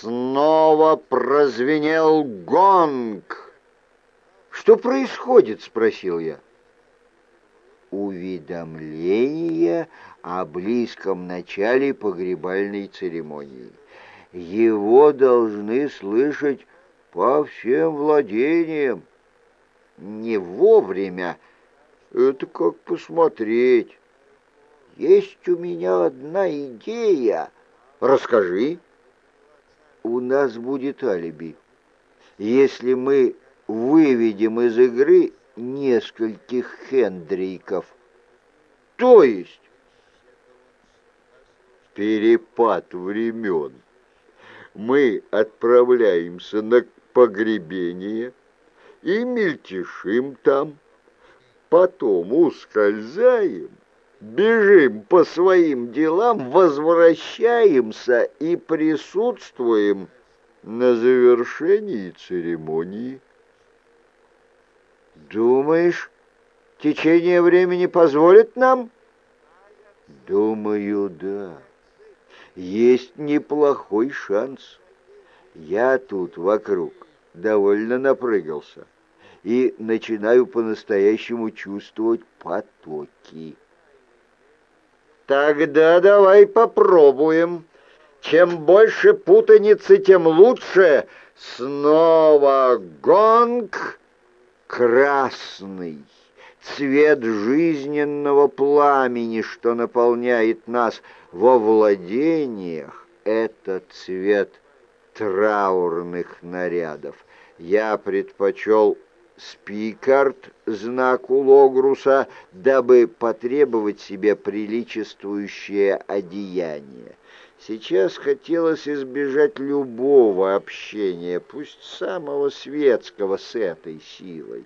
снова прозвенел гонг. «Что происходит?» — спросил я. Уведомление о близком начале погребальной церемонии. Его должны слышать по всем владениям. Не вовремя. Это как посмотреть. Есть у меня одна идея. Расскажи. У нас будет алиби. Если мы выведем из игры нескольких хендриков. То есть перепад времен. Мы отправляемся на погребение и мельтешим там, потом ускользаем, бежим по своим делам, возвращаемся и присутствуем на завершении церемонии. Думаешь, течение времени позволит нам? Думаю, да. Есть неплохой шанс. Я тут вокруг довольно напрыгался и начинаю по-настоящему чувствовать потоки. Тогда давай попробуем. Чем больше путаницы, тем лучше. Снова гонг красный, цвет жизненного пламени, что наполняет нас во владениях, это цвет траурных нарядов. Я предпочел спикард, знаку Логруса, дабы потребовать себе приличествующее одеяние. Сейчас хотелось избежать любого общения, пусть самого светского, с этой силой.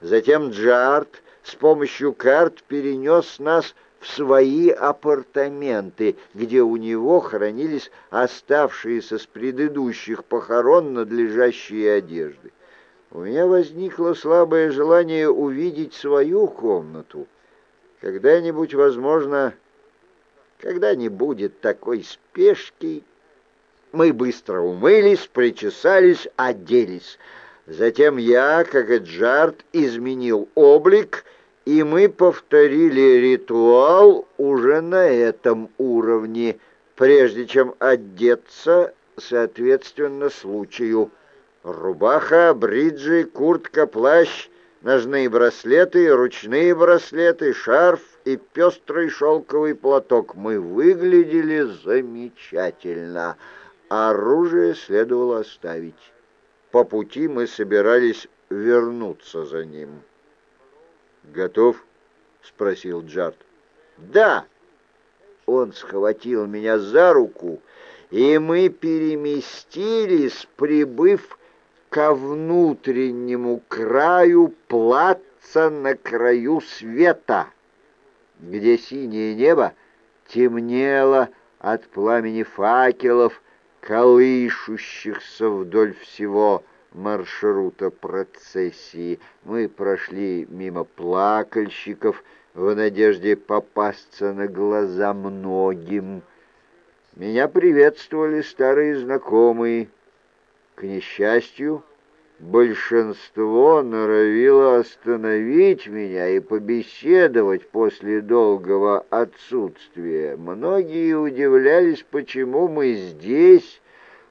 Затем Джарт с помощью карт перенес нас в свои апартаменты, где у него хранились оставшиеся с предыдущих похорон надлежащие одежды. У меня возникло слабое желание увидеть свою комнату. Когда-нибудь, возможно, когда не будет такой спешки, мы быстро умылись, причесались, оделись. Затем я, как и Джард, изменил облик, и мы повторили ритуал уже на этом уровне, прежде чем одеться соответственно случаю. Рубаха, бриджи, куртка, плащ, ножные браслеты, ручные браслеты, шарф и пестрый шелковый платок. Мы выглядели замечательно. Оружие следовало оставить. По пути мы собирались вернуться за ним. «Готов?» — спросил Джард. «Да!» Он схватил меня за руку, и мы переместились, прибыв ко внутреннему краю плаца на краю света где синее небо темнело от пламени факелов, колышущихся вдоль всего маршрута процессии. Мы прошли мимо плакальщиков в надежде попасться на глаза многим. Меня приветствовали старые знакомые. К несчастью, Большинство норовило остановить меня и побеседовать после долгого отсутствия. Многие удивлялись, почему мы здесь,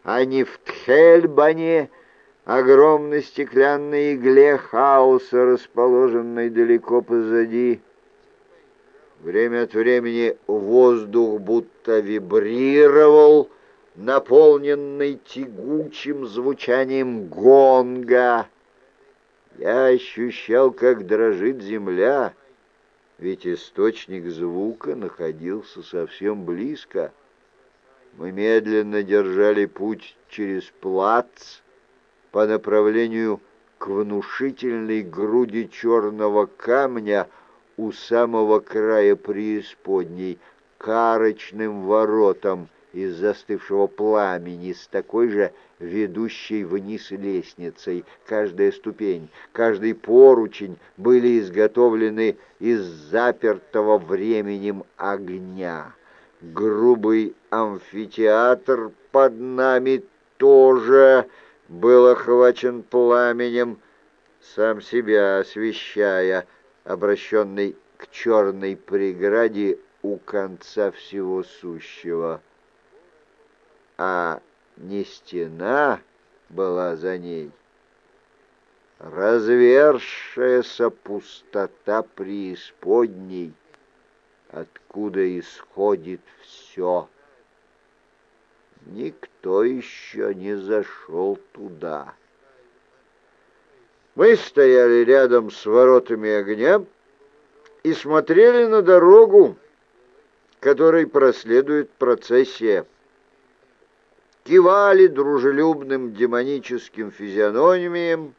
а не в Тхельбане, огромной стеклянной игле хаоса, расположенной далеко позади. Время от времени воздух будто вибрировал, наполненный тягучим звучанием гонга. Я ощущал, как дрожит земля, ведь источник звука находился совсем близко. Мы медленно держали путь через плац по направлению к внушительной груди черного камня у самого края преисподней, карочным воротам — из застывшего пламени с такой же ведущей вниз лестницей. Каждая ступень, каждый поручень были изготовлены из запертого временем огня. Грубый амфитеатр под нами тоже был охвачен пламенем, сам себя освещая, обращенный к черной преграде у конца всего сущего. А не стена была за ней, развершаяся пустота преисподней, откуда исходит все. Никто еще не зашел туда. Мы стояли рядом с воротами огня и смотрели на дорогу, которой проследует процессия. Кивали дружелюбным демоническим физиономиям,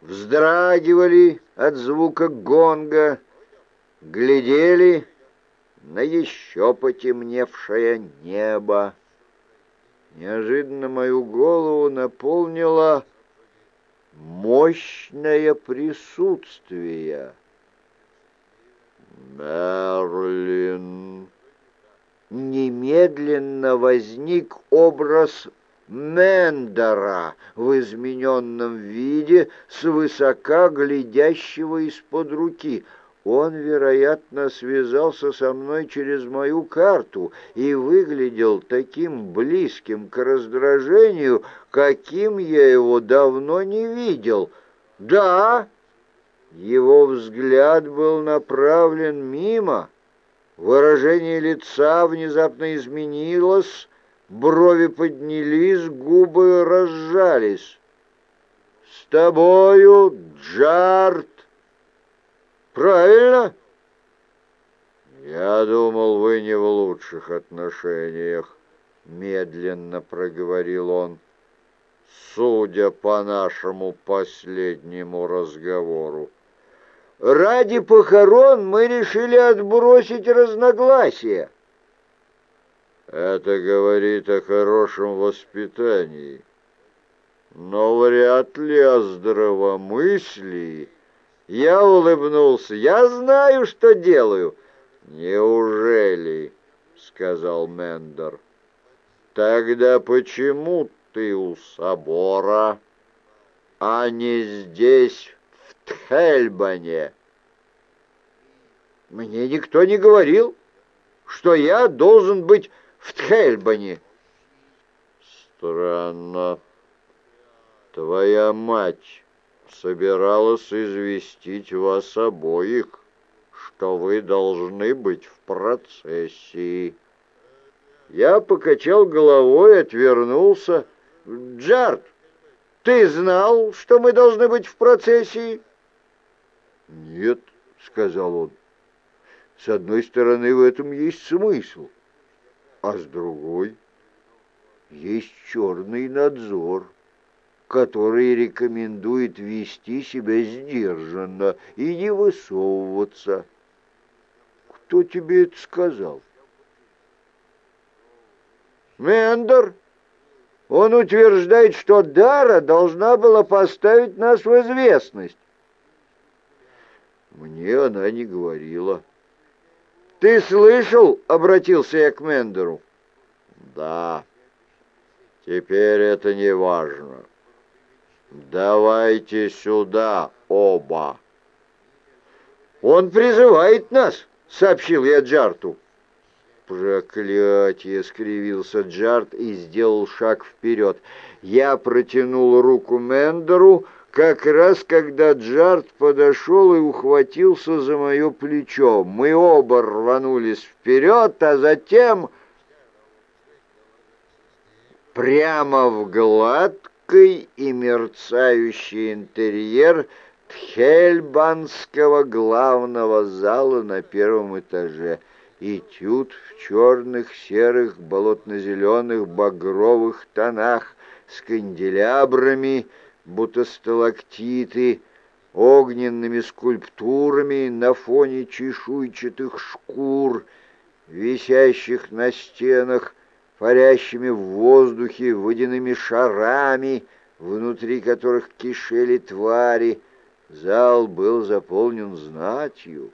вздрагивали от звука гонга, глядели на еще потемневшее небо. Неожиданно мою голову наполнило мощное присутствие. Мерлин. Немедленно возник образ Мендера в измененном виде, свысока глядящего из-под руки. Он, вероятно, связался со мной через мою карту и выглядел таким близким к раздражению, каким я его давно не видел. Да, его взгляд был направлен мимо, выражение лица внезапно изменилось, брови поднялись, губы разжались. «С тобою, Джарт!» «Правильно?» «Я думал, вы не в лучших отношениях», — медленно проговорил он, «судя по нашему последнему разговору». «Ради похорон мы решили отбросить разногласия». Это говорит о хорошем воспитании, но вряд ли о здравомыслии. Я улыбнулся. «Я знаю, что делаю». «Неужели?» — сказал Мендер. «Тогда почему ты у собора, а не здесь, в Тхельбане?» «Мне никто не говорил, что я должен быть в Тхельбане». «Странно. Твоя мать собиралась известить вас обоих, что вы должны быть в процессии». Я покачал головой и отвернулся. «Джард, ты знал, что мы должны быть в процессии?» «Нет», — сказал он. «С одной стороны, в этом есть смысл, а с другой есть черный надзор» который рекомендует вести себя сдержанно и не высовываться. Кто тебе это сказал? Мендер. Он утверждает, что Дара должна была поставить нас в известность. Мне она не говорила. «Ты слышал?» — обратился я к Мендеру. «Да. Теперь это не важно. «Давайте сюда оба!» «Он призывает нас!» — сообщил я Джарту. «Проклятие!» — скривился Джарт и сделал шаг вперед. Я протянул руку Мендеру, как раз когда Джарт подошел и ухватился за мое плечо. Мы оба рванулись вперед, а затем прямо в гладкую гибкий и мерцающий интерьер Тхельбанского главного зала на первом этаже. Этюд в черных, серых, болотно-зеленых, багровых тонах с канделябрами, будто сталактиты, огненными скульптурами на фоне чешуйчатых шкур, висящих на стенах, парящими в воздухе водяными шарами, внутри которых кишели твари. Зал был заполнен знатью,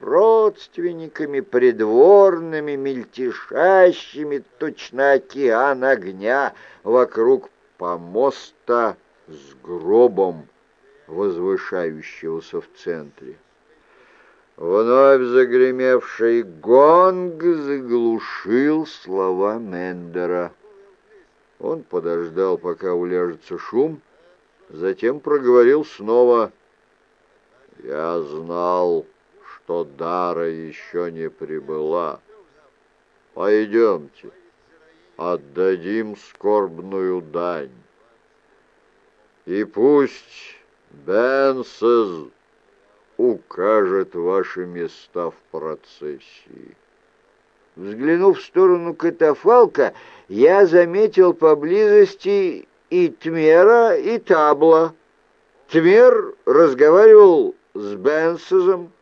родственниками, придворными, мельтешащими, точно океан огня вокруг помоста с гробом, возвышающегося в центре. Вновь загремевший гонг заглушил слова Мендера. Он подождал, пока уляжется шум, затем проговорил снова. «Я знал, что Дара еще не прибыла. Пойдемте, отдадим скорбную дань. И пусть Бенсез укажет ваши места в процессии». Взглянув в сторону катафалка, я заметил поблизости и Тмера, и Табла. Тмер разговаривал с Бенсезом,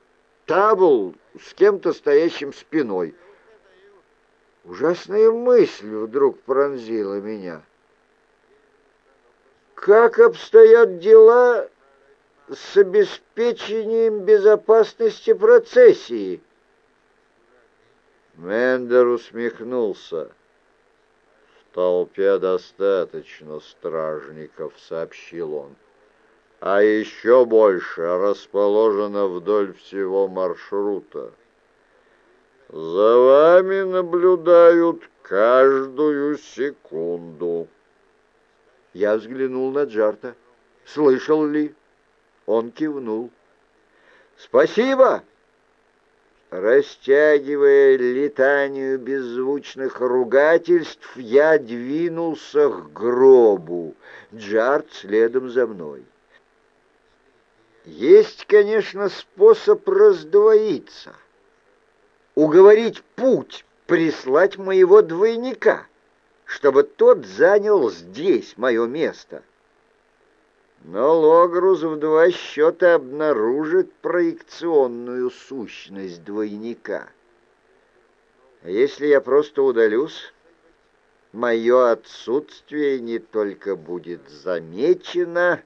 Табл с кем-то стоящим спиной. Ужасная мысль вдруг пронзила меня. Как обстоят дела с обеспечением безопасности процессии? Мендер усмехнулся. «В толпе достаточно стражников», — сообщил он. «А еще больше расположено вдоль всего маршрута. За вами наблюдают каждую секунду». Я взглянул на Джарта. «Слышал ли?» Он кивнул. «Спасибо!» Растягивая летанию беззвучных ругательств, я двинулся к гробу, Джарт следом за мной. Есть, конечно, способ раздвоиться, уговорить путь прислать моего двойника, чтобы тот занял здесь мое место. Но Логрус в два счета обнаружит проекционную сущность двойника. А если я просто удалюсь, мое отсутствие не только будет замечено,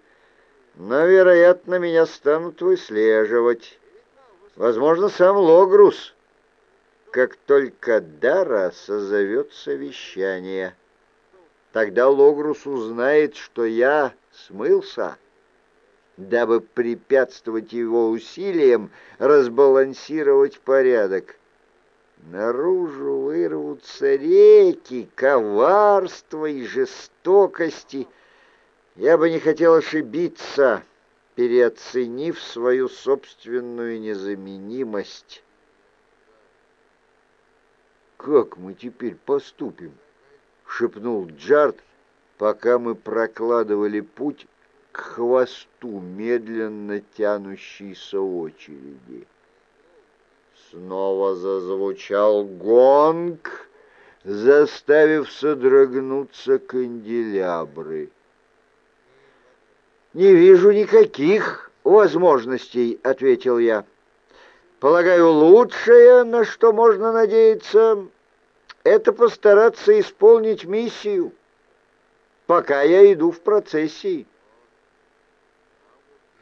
но, вероятно, меня станут выслеживать. Возможно, сам Логрус, как только Дара созовет совещание. Тогда Логрус узнает, что я смылся, дабы препятствовать его усилиям разбалансировать порядок. Наружу вырвутся реки коварства и жестокости. Я бы не хотел ошибиться, переоценив свою собственную незаменимость. «Как мы теперь поступим?» — шепнул Джард, пока мы прокладывали путь к хвосту медленно тянущейся очереди. Снова зазвучал гонг, заставив содрогнуться канделябры. «Не вижу никаких возможностей», — ответил я. «Полагаю, лучшее, на что можно надеяться, это постараться исполнить миссию» пока я иду в процессии.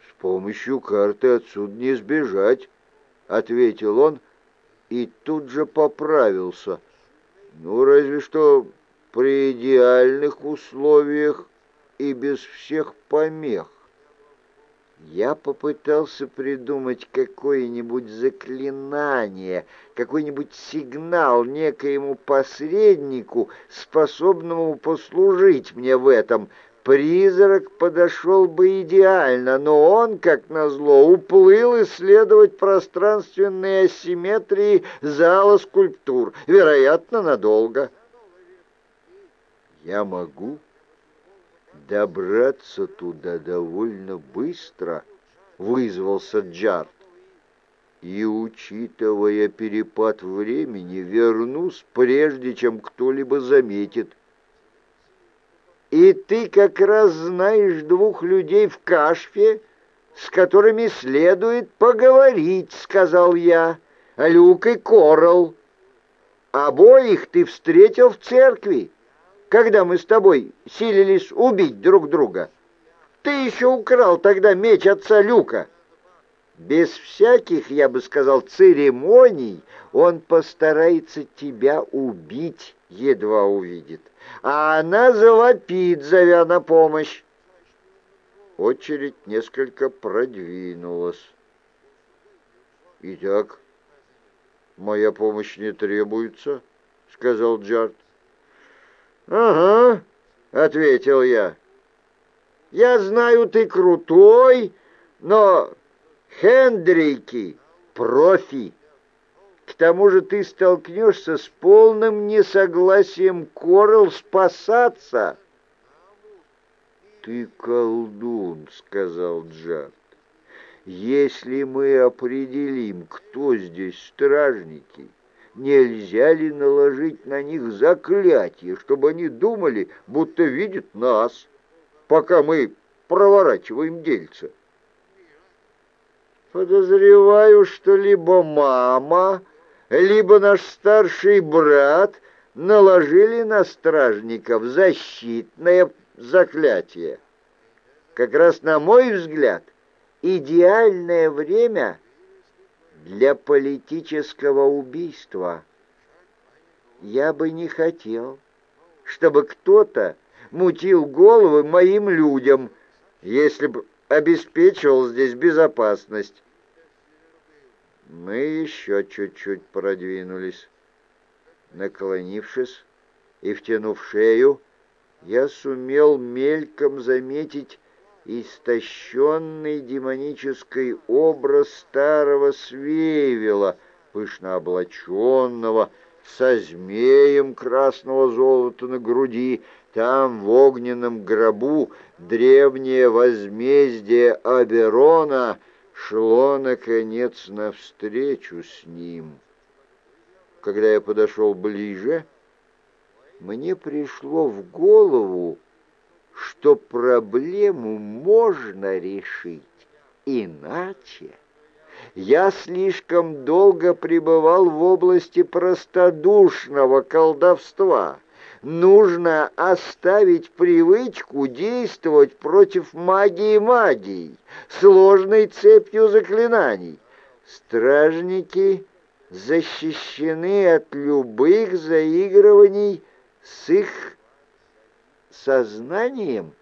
С помощью карты отсюда не сбежать, ответил он и тут же поправился. Ну, разве что при идеальных условиях и без всех помех. Я попытался придумать какое-нибудь заклинание, какой-нибудь сигнал некоему посреднику, способному послужить мне в этом. Призрак подошел бы идеально, но он, как назло, уплыл исследовать пространственные асимметрии зала скульптур, вероятно, надолго. Я могу добраться туда довольно быстро, вызвался Джарт. И, учитывая перепад времени, вернусь, прежде чем кто-либо заметит. И ты как раз знаешь двух людей в Кашфе, с которыми следует поговорить, сказал я, Люк и Корал. Обоих ты встретил в церкви когда мы с тобой силились убить друг друга. Ты еще украл тогда меч отца Люка. Без всяких, я бы сказал, церемоний он постарается тебя убить, едва увидит. А она завопит, зовя на помощь. Очередь несколько продвинулась. «Итак, моя помощь не требуется», — сказал Джард. «Ага», — ответил я. «Я знаю, ты крутой, но Хендрики — профи. К тому же ты столкнешься с полным несогласием Корел спасаться». «Ты колдун», — сказал Джад. «Если мы определим, кто здесь стражники, нельзя ли наложить на них заклятие, чтобы они думали, будто видят нас, пока мы проворачиваем дельца?» Подозреваю, что либо мама, либо наш старший брат наложили на стражников защитное заклятие. Как раз, на мой взгляд, идеальное время для политического убийства. Я бы не хотел, чтобы кто-то мутил головы моим людям, если бы обеспечивал здесь безопасность. Мы еще чуть-чуть продвинулись. Наклонившись и втянув шею, я сумел мельком заметить истощенный демонический образ старого Свейвела, пышно облаченного, со змеем красного золота на груди, там, в огненном гробу, древнее возмездие Аберона шло, наконец, навстречу с ним. Когда я подошел ближе, мне пришло в голову, что проблему можно решить иначе. Я слишком долго пребывал в области простодушного колдовства — нужно оставить привычку действовать против магии магии, сложной цепью заклинаний. Стражники защищены от любых заигрываний с их сознанием.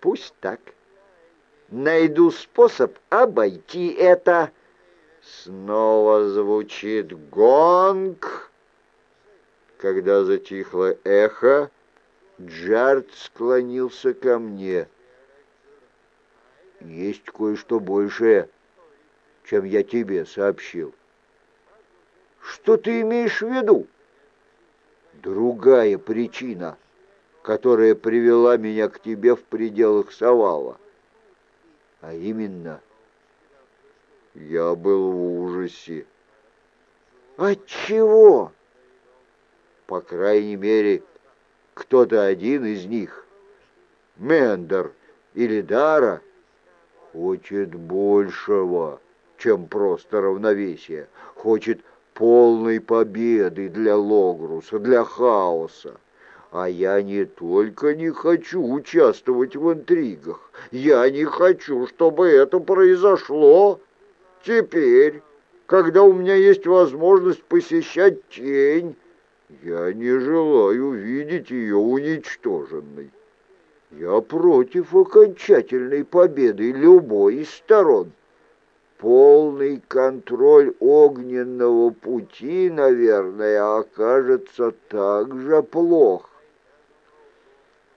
Пусть так. Найду способ обойти это. Снова звучит гонг. Когда затихло эхо, Джард склонился ко мне. «Есть кое-что большее, чем я тебе сообщил». «Что ты имеешь в виду?» «Другая причина, которая привела меня к тебе в пределах Савала. А именно, я был в ужасе». «От чего?» по крайней мере, кто-то один из них, Мендер или Дара, хочет большего, чем просто равновесие, хочет полной победы для Логруса, для хаоса. А я не только не хочу участвовать в интригах, я не хочу, чтобы это произошло. Теперь, когда у меня есть возможность посещать тень, я не желаю видеть ее уничтоженной. Я против окончательной победы любой из сторон. Полный контроль огненного пути, наверное, окажется так же плох.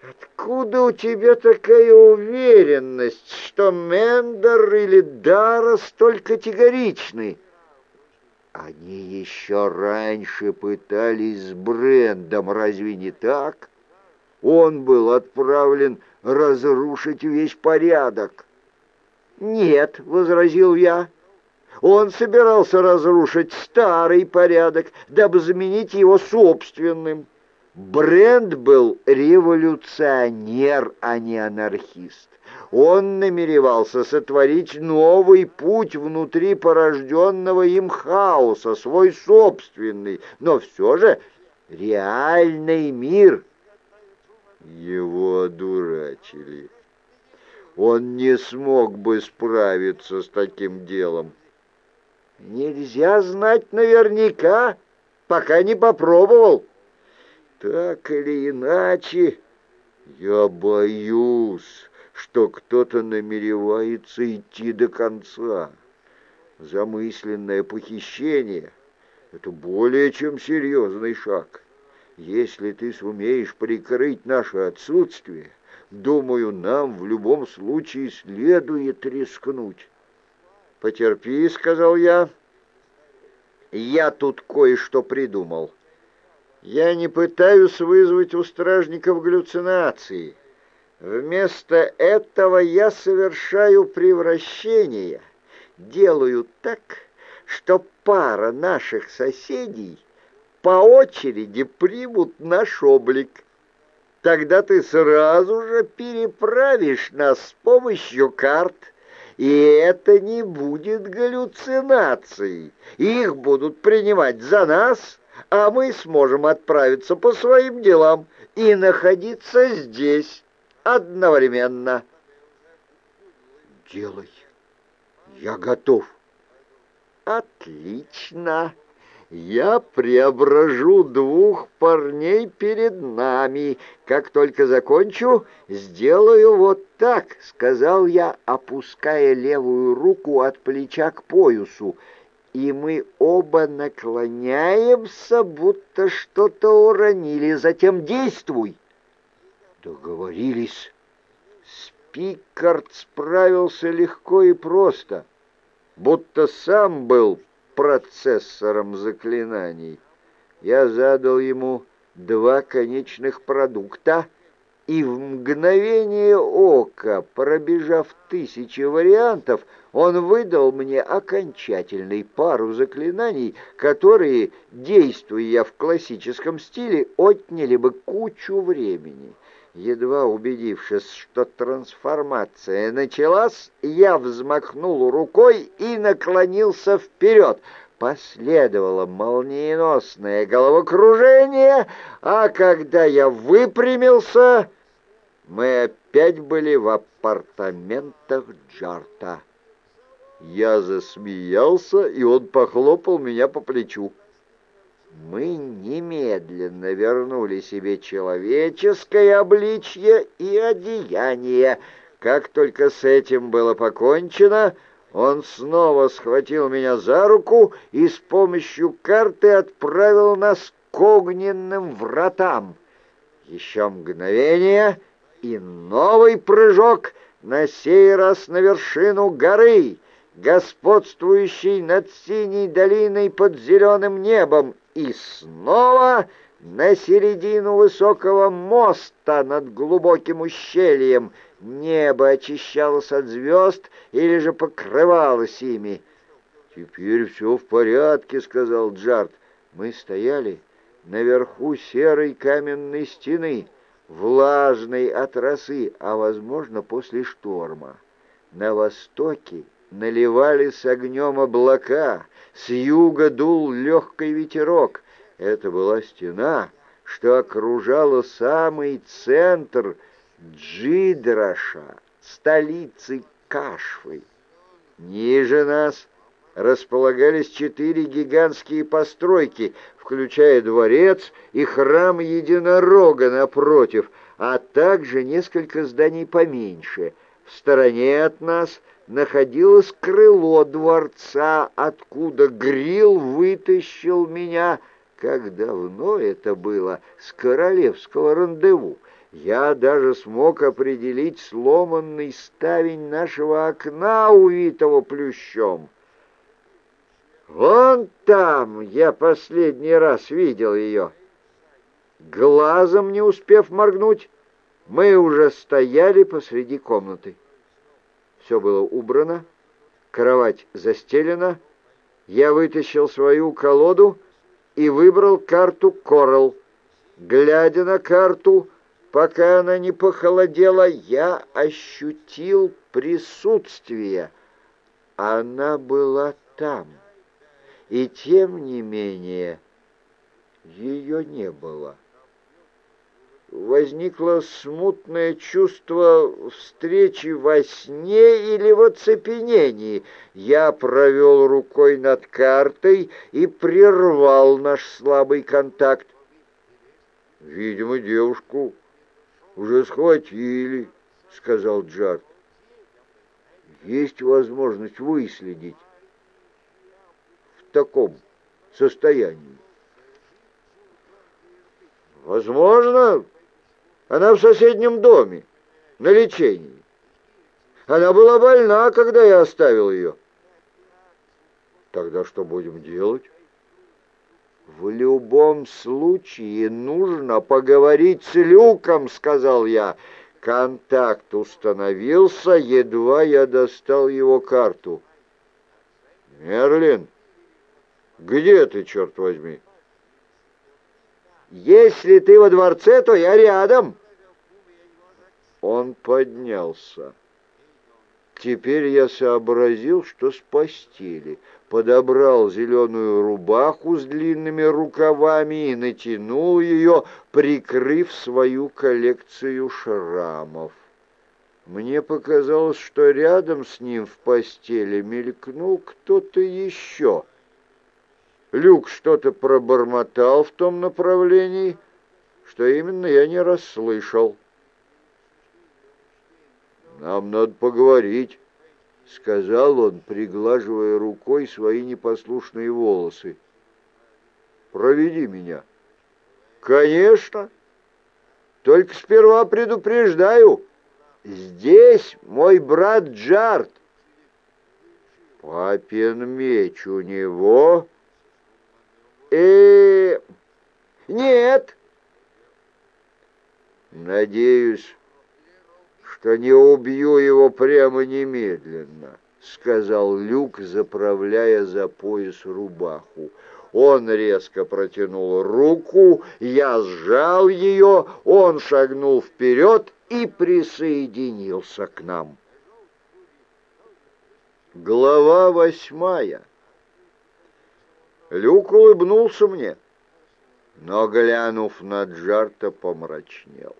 Откуда у тебя такая уверенность, что Мендер или Дара столь категоричны? Они еще раньше пытались с Брендом, разве не так? Он был отправлен разрушить весь порядок. «Нет», — возразил я, — «он собирался разрушить старый порядок, дабы заменить его собственным». Бренд был революционер, а не анархист. Он намеревался сотворить новый путь внутри порожденного им хаоса, свой собственный, но все же реальный мир. Его одурачили. он не смог бы справиться с таким делом. Нельзя знать наверняка, пока не попробовал. Так или иначе, я боюсь, что кто-то намеревается идти до конца. Замысленное похищение — это более чем серьезный шаг. Если ты сумеешь прикрыть наше отсутствие, думаю, нам в любом случае следует рискнуть. «Потерпи», — сказал я. «Я тут кое-что придумал». Я не пытаюсь вызвать у стражников галлюцинации. Вместо этого я совершаю превращение, делаю так, что пара наших соседей по очереди примут наш облик. Тогда ты сразу же переправишь нас с помощью карт, и это не будет галлюцинацией. Их будут принимать за нас, а мы сможем отправиться по своим делам и находиться здесь одновременно. Делай. Я готов. Отлично. Я преображу двух парней перед нами. Как только закончу, сделаю вот так, сказал я, опуская левую руку от плеча к поясу и мы оба наклоняемся, будто что-то уронили. Затем действуй. Договорились. Спикард справился легко и просто, будто сам был процессором заклинаний. Я задал ему два конечных продукта — и в мгновение ока, пробежав тысячи вариантов, он выдал мне окончательный пару заклинаний, которые, действуя в классическом стиле, отняли бы кучу времени. Едва убедившись, что трансформация началась, я взмахнул рукой и наклонился вперед. Последовало молниеносное головокружение, а когда я выпрямился мы опять были в апартаментах Джарта. Я засмеялся, и он похлопал меня по плечу. Мы немедленно вернули себе человеческое обличье и одеяние. Как только с этим было покончено, он снова схватил меня за руку и с помощью карты отправил нас к огненным вратам. Еще мгновение, и новый прыжок, на сей раз на вершину горы, господствующей над синей долиной под зеленым небом, и снова на середину высокого моста над глубоким ущельем. Небо очищалось от звезд или же покрывалось ими. «Теперь все в порядке», — сказал Джарт. «Мы стояли наверху серой каменной стены» влажной от росы, а, возможно, после шторма. На востоке наливались огнем облака, с юга дул легкий ветерок. Это была стена, что окружала самый центр Джидраша, столицы Кашфы. Ниже нас располагались четыре гигантские постройки, включая дворец и храм единорога напротив, а также несколько зданий поменьше. В стороне от нас находилось крыло дворца, откуда Грил вытащил меня, как давно это было, с королевского рандеву. Я даже смог определить сломанный ставень нашего окна, увитого плющом. Вон там я последний раз видел ее. Глазом не успев моргнуть, мы уже стояли посреди комнаты. Все было убрано, кровать застелена, я вытащил свою колоду и выбрал карту Коралл. Глядя на карту, пока она не похолодела, я ощутил присутствие. Она была там и тем не менее ее не было. возникло смутное чувство встречи во сне или в оцепенении. Я провел рукой над картой и прервал наш слабый контакт. «Видимо, девушку уже схватили», — сказал Джард. «Есть возможность выследить таком состоянии». «Возможно, она в соседнем доме, на лечении. Она была больна, когда я оставил ее». «Тогда что будем делать?» «В любом случае нужно поговорить с Люком», — сказал я. Контакт установился, едва я достал его карту. «Мерлин, где ты, черт возьми?» «Если ты во дворце, то я рядом». Он поднялся. Теперь я сообразил, что с постели подобрал зеленую рубаху с длинными рукавами и натянул ее, прикрыв свою коллекцию шрамов. Мне показалось, что рядом с ним в постели мелькнул кто-то еще. Люк что-то пробормотал в том направлении, что именно я не расслышал. «Нам надо поговорить», — сказал он, приглаживая рукой свои непослушные волосы. «Проведи меня». «Конечно. Только сперва предупреждаю. Здесь мой брат Джарт». «Папин меч у него?» Э Нет». «Надеюсь, что не убью его прямо немедленно», — сказал Люк, заправляя за пояс рубаху. Он резко протянул руку, я сжал ее, он шагнул вперед и присоединился к нам. Глава восьмая. Люк улыбнулся мне, но, глянув на Джарта, помрачнел.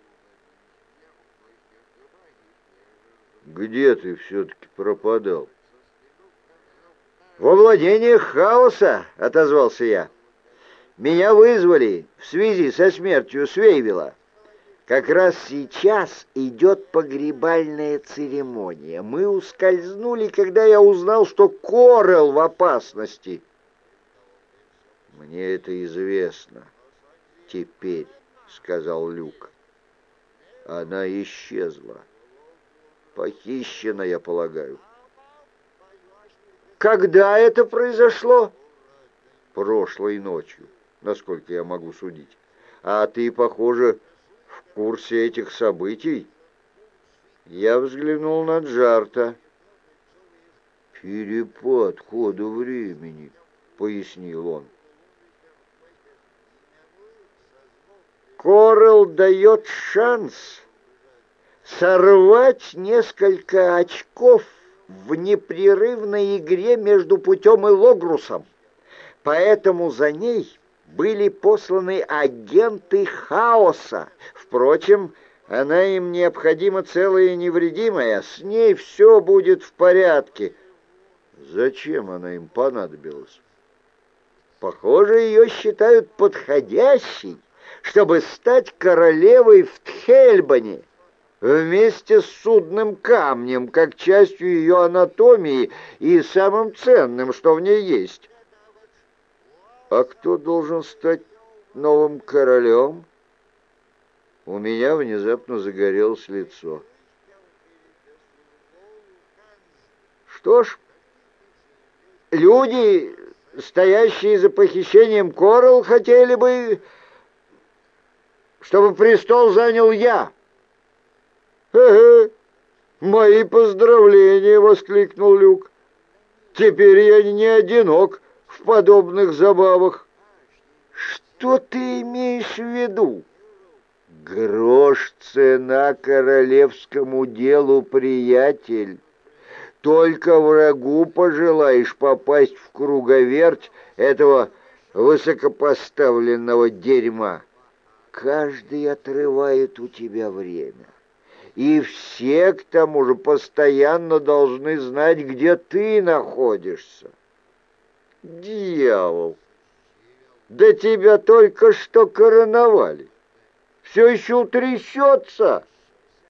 Где ты все-таки пропадал? «Во владениях хаоса», — отозвался я. «Меня вызвали в связи со смертью Свейвела. Как раз сейчас идет погребальная церемония. Мы ускользнули, когда я узнал, что Корел в опасности». «Мне это известно. Теперь», — сказал Люк. «Она исчезла» похищена, я полагаю. Когда это произошло? Прошлой ночью, насколько я могу судить. А ты, похоже, в курсе этих событий? Я взглянул на Джарта. «Перепад хода времени», — пояснил он. Корел дает шанс сорвать несколько очков в непрерывной игре между путем и Логрусом. Поэтому за ней были посланы агенты хаоса. Впрочем, она им необходима целая и невредимая, с ней все будет в порядке. Зачем она им понадобилась? Похоже, ее считают подходящей, чтобы стать королевой в Тхельбане вместе с судным камнем, как частью ее анатомии и самым ценным, что в ней есть. А кто должен стать новым королем? У меня внезапно загорелось лицо. Что ж, люди, стоящие за похищением Коралл, хотели бы, чтобы престол занял я. «Ага, мои поздравления!» — воскликнул Люк. «Теперь я не одинок в подобных забавах». «Что ты имеешь в виду?» «Грош цена королевскому делу, приятель. Только врагу пожелаешь попасть в круговерть этого высокопоставленного дерьма». Каждый отрывает у тебя время. И все, к тому же, постоянно должны знать, где ты находишься. Дьявол! Да тебя только что короновали. Все еще утрясется.